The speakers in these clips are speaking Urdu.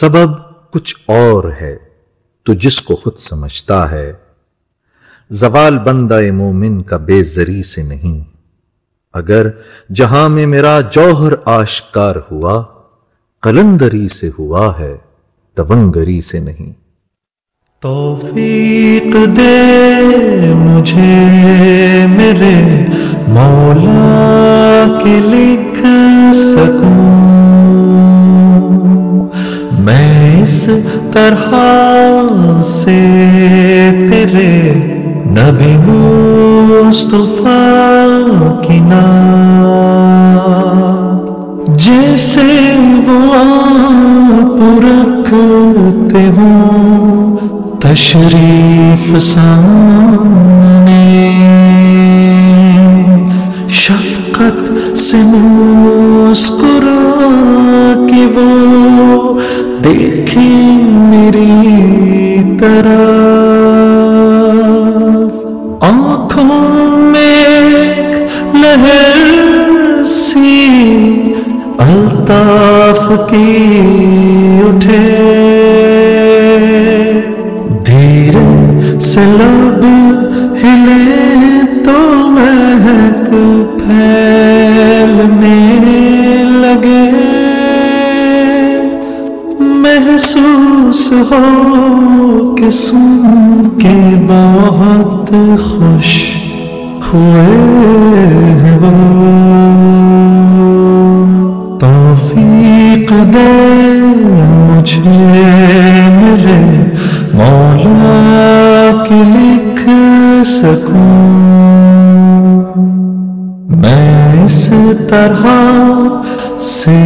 سبب کچھ اور ہے، تو جس کو خود سمجھتا ہے۔ زوال بندہ مومن کا بے زری سے نہیں۔ اگر جہاں میں میرا جوہر آشکار ہوا، قلندری سے ہوا ہے تبنگری سے نہیں۔ توفیق دے مجھے میرے مولا۔ طرح سے تیرے نبی مصطفیٰ کی نام۔ جیسے وہ آپ رکھتے ہوں تشریف سامنے۔ شفقت سے مسکرا کے وہ دیکھیں میری طرح آنکھوں میں ایک لہر سی الطاف کی اٹھے۔ دھیرے سے لب ہلے تو مہک پھیلنے سن کے بہت خوش ہوئے توفیق دے مجھے میرے مولا کے لکھ سکوں۔ میں اس طرح سے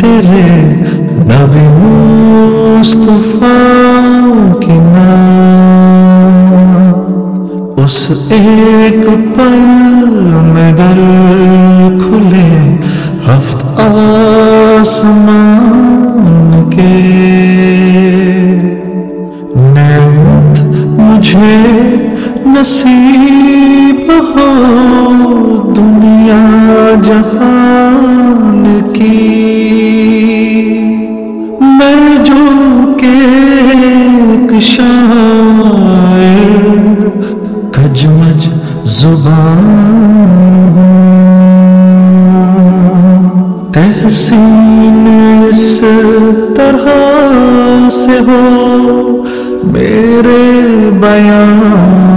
تیرے نبی مصطفیٰ کی نام۔ اس ایک پل میں در کھلے ہفت آسمان کے۔ نعمت مجھے نصیب ہو دنیا جہان شاعر کجمج زبان تحسین اس طرح سے ہو میرے بیان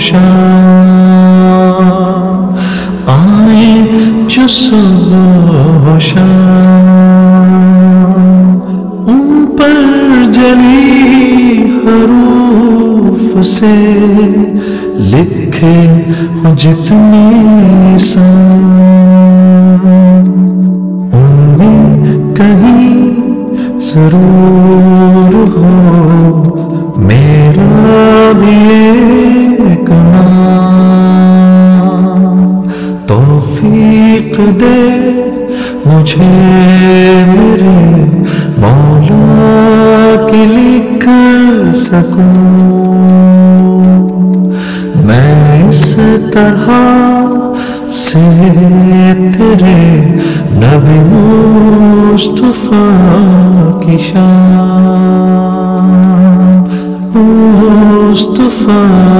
صبح آئے جو صبح ان پر جلی حروف سے لکھے جتنی سان ان میں کہیں ضرور توفیق دے مجھے میرے مولا کے لکھ سکوں۔ میں اس طرح سے تیرے نبی مصطفیٰ کی شان۔ مصطفیٰ